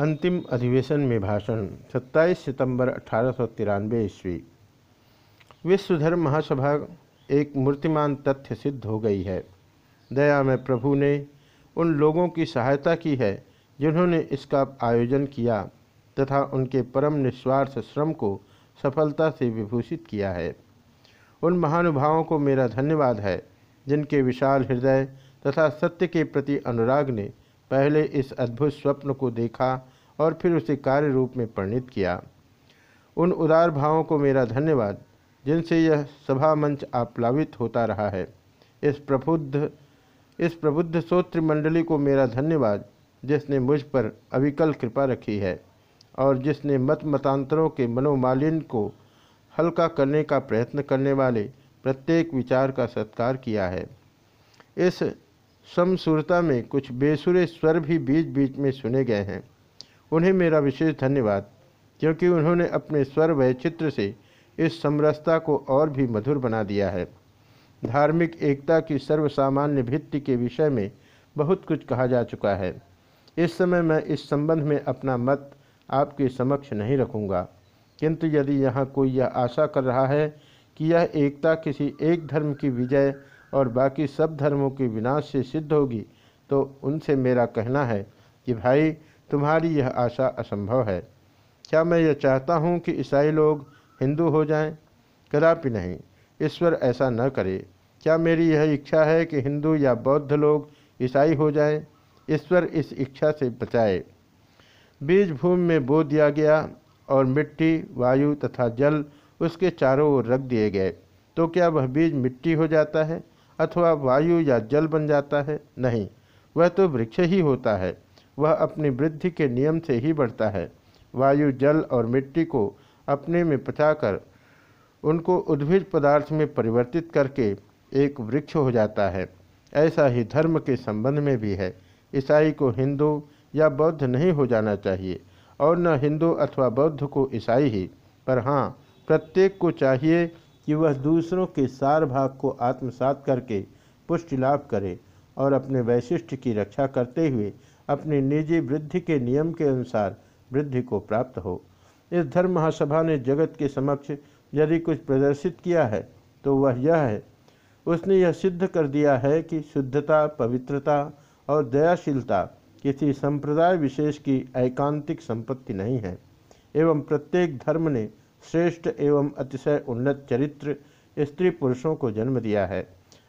अंतिम अधिवेशन में भाषण 27 सितंबर अठारह सौ तिरानवे ईस्वी। विश्व धर्म महासभा एक मूर्तिमान तथ्य सिद्ध हो गई है। दया में प्रभु ने उन लोगों की सहायता की है जिन्होंने इसका आयोजन किया तथा उनके परम निस्वार्थ श्रम को सफलता से विभूषित किया है। उन महानुभावों को मेरा धन्यवाद है, जिनके विशाल हृदय तथा सत्य के प्रति अनुराग ने पहले इस अद्भुत स्वप्न को देखा और फिर उसे कार्य रूप में परिणित किया। उन उदार भावों को मेरा धन्यवाद, जिनसे यह सभा मंच आप्लावित होता रहा है। इस प्रबुद्ध इस प्रबुद्ध सोत्र मंडली को मेरा धन्यवाद, जिसने मुझ पर अविकल कृपा रखी है और जिसने मत मतांतरों के मनोमालिन को हल्का करने का प्रयत्न करने वाले प्रत्येक विचार का सत्कार किया है। इस समसूरता में कुछ बेसुरे स्वर भी बीच बीच में सुने गए हैं। उन्हें मेरा विशेष धन्यवाद, क्योंकि उन्होंने अपने स्वर वैचित्र से इस समरसता को और भी मधुर बना दिया है। धार्मिक एकता की सर्वसामान्य भित्ति के विषय में बहुत कुछ कहा जा चुका है। इस समय मैं इस संबंध में अपना मत आपके समक्ष नहीं रखूँगा। किंतु यदि यहाँ कोई यह आशा कर रहा है कि यह एकता किसी एक धर्म की विजय और बाकी सब धर्मों के विनाश से सिद्ध होगी तो उनसे मेरा कहना है कि भाई, तुम्हारी यह आशा असंभव है। क्या मैं यह चाहता हूँ कि ईसाई लोग हिंदू हो जाएँ? कदापि नहीं। ईश्वर ऐसा न करे। क्या मेरी यह इच्छा है कि हिंदू या बौद्ध लोग ईसाई हो जाएँ? ईश्वर इस इच्छा से बचाए। बीज भूमि में बो दिया गया और मिट्टी, वायु तथा जल उसके चारों ओर रख दिए गए। तो क्या वह बीज मिट्टी हो जाता है? अथवा वायु या जल बन जाता है? नहीं। वह तो वृक्ष ही होता है। वह अपनी वृद्धि के नियम से ही बढ़ता है। वायु, जल और मिट्टी को अपने में पचाकर उनको उद्भिज पदार्थ में परिवर्तित करके एक वृक्ष हो जाता है। ऐसा ही धर्म के संबंध में भी है। ईसाई को हिंदू या बौद्ध नहीं हो जाना चाहिए, और न हिंदू अथवा बौद्ध को ईसाई ही। पर हाँ प्रत्येक को चाहिए कि वह दूसरों के सार भाग को आत्मसात करके पुष्टि लाभ करे और अपने वैशिष्ट की रक्षा करते हुए अपनी निजी वृद्धि के नियम के अनुसार वृद्धि को प्राप्त हो। इस धर्म महासभा ने जगत के समक्ष यदि कुछ प्रदर्शित किया है तो वह यह है। उसने यह सिद्ध कर दिया है कि शुद्धता, पवित्रता और दयाशीलता किसी संप्रदाय विशेष की एकांतिक संपत्ति नहीं है, एवं प्रत्येक धर्म ने श्रेष्ठ एवं अतिशय उन्नत चरित्र स्त्री पुरुषों को जन्म दिया है।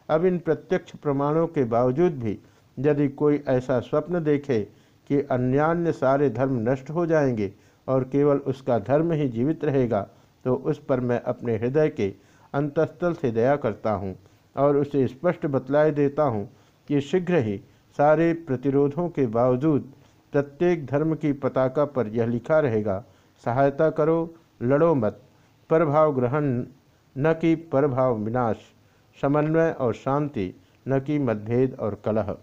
अब इन प्रत्यक्ष प्रमाणों के बावजूद भी यदि कोई ऐसा स्वप्न देखे कि अन्यान्य सारे धर्म नष्ट हो जाएँगे और केवल उसका धर्म ही जीवित रहेगा तो उस पर मैं अपने हृदय के अंतस्थल से दया करता हूँ और उसे स्पष्ट बतलाए देता हूँ कि शीघ्र ही सारे प्रतिरोधों के बावजूद प्रत्येक धर्म की पताका पर यह लिखा रहेगा, सहायता करो लड़ो मत। परभाव ग्रहण, न कि परभाव विनाश। समन्वय और शांति, न कि मतभेद और कलह।